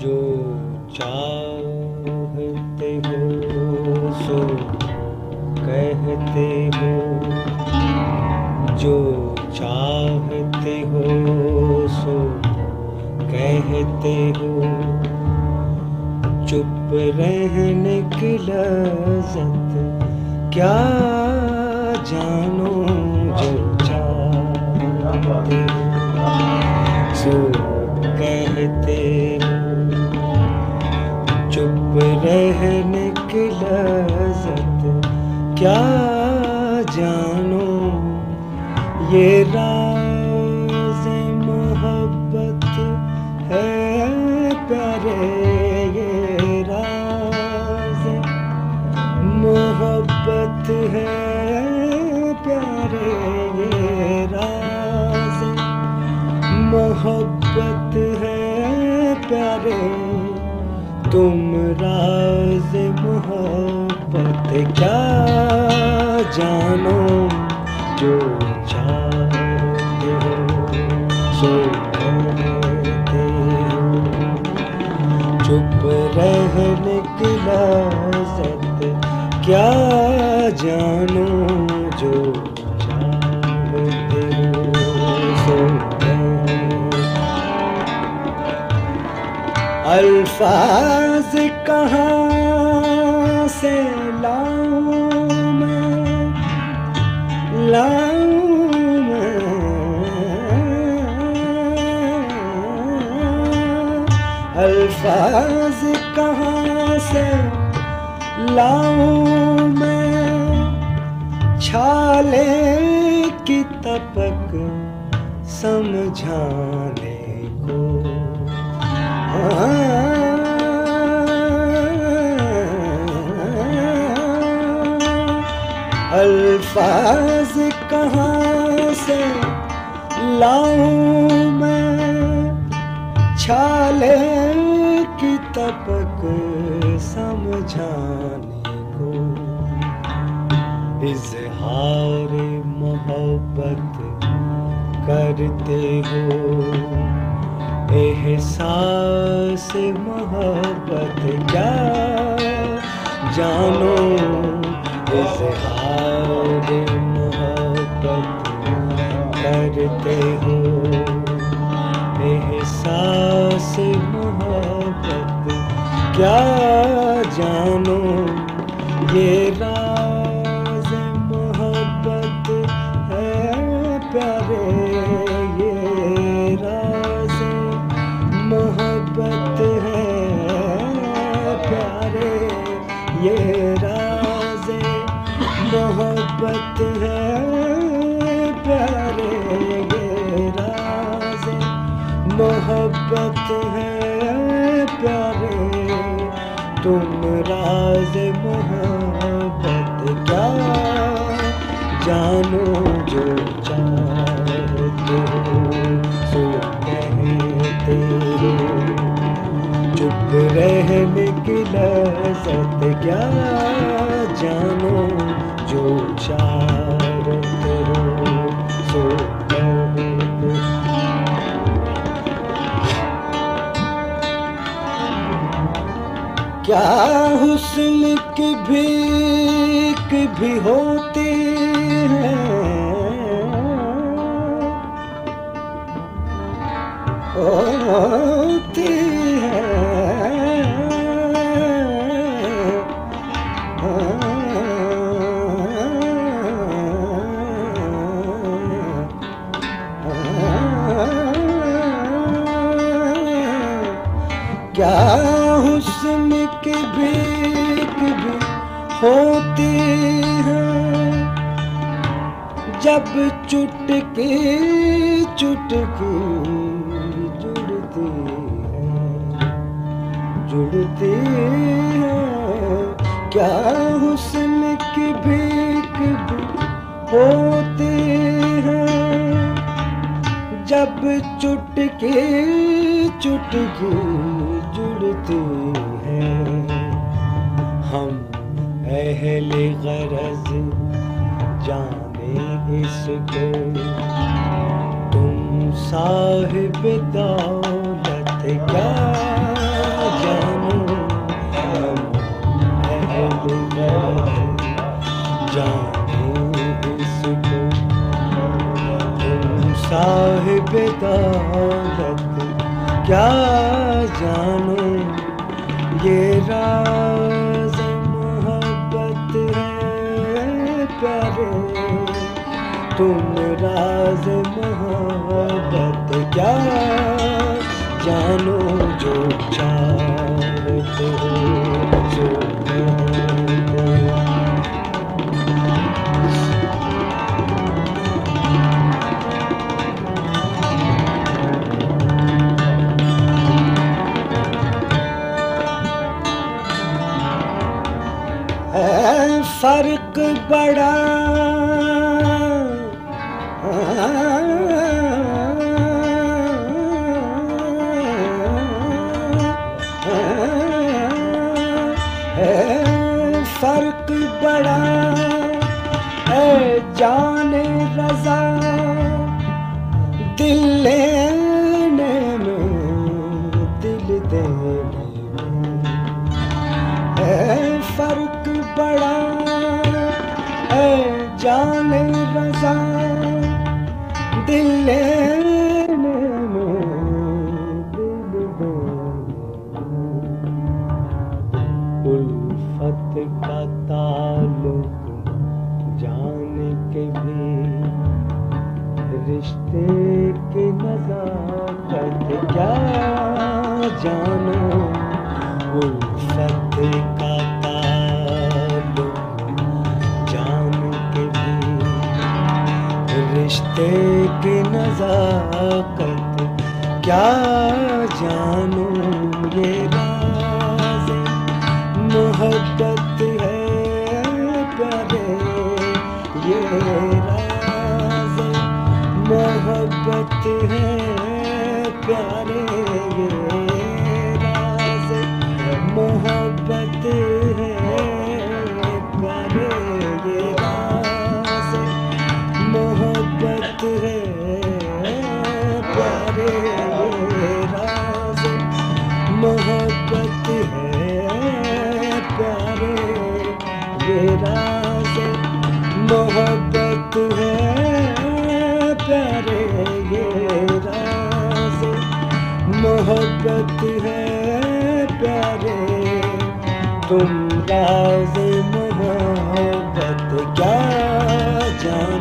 جو چاہتے ہو سو کہتے ہو۔ جو چاہتے ہو سو کہتے ہو۔ چپ رہنے کی لذت کیا جانو جو چاہتے ہو۔ سو کہتے کیا جانو؟ یہ راز محبت ہے پیارے، یہ راز محبت ہے پیارے، یہ راز محبت ہے پیارے۔ تم راز محبت کیا جانو جو چاہتے ہو سو ہو چپ رہنے کی لذت کیا جانو جو چاہتے ہو سو الفاظ کہاں سے لاؤں؟ الفاظ کہاں سے لاؤں میں چھالے کی تپک سمجھانے کو؟ ہاں الفاظ کہاں سے لاؤں میں؟ چھالے کی تپک سمجھانے کو۔ اظہار محبت کرتے ہو احساس محبت کیا؟ جانو۔ اظہار محبت کرتے ہو احساس محبت کیا جانو یہ راز محبت ہے، پیارے یہ راز، محبت ہے، پیارے، تم راز محبت کیا جانو جو چاہتے سو کہتے چپ رہنے کی لذت کیا؟ حسن کی بھیک بھی ہوتی ہے ہوتی جب چٹکی چٹکی جڑتی ہے جڑتی کیا حسن کی بھیک بھی ہوتی جب چٹکی چٹکی جڑتی ہے ہم اہل غرض جانے اس کے تم صاحب دولت کیا جانو؟ جانو اس تم صاحب دولت کیا جانو؟ یہ راز محبت ہے پیارے تم راز محبت کیا؟ جانو جو چاہتے ہو جو فرق بڑا دل لینے دل دینے میں ہے فرق بڑا جانو الفت کا تعلق جان کے بھی۔ رشتے کی نزاکت، کیا جانو یہ راز؟ محبت ہے پیارے، یہ راز۔ محبت ہے پیارے۔ محبت ہے پیارے تم راز محبت کیا جان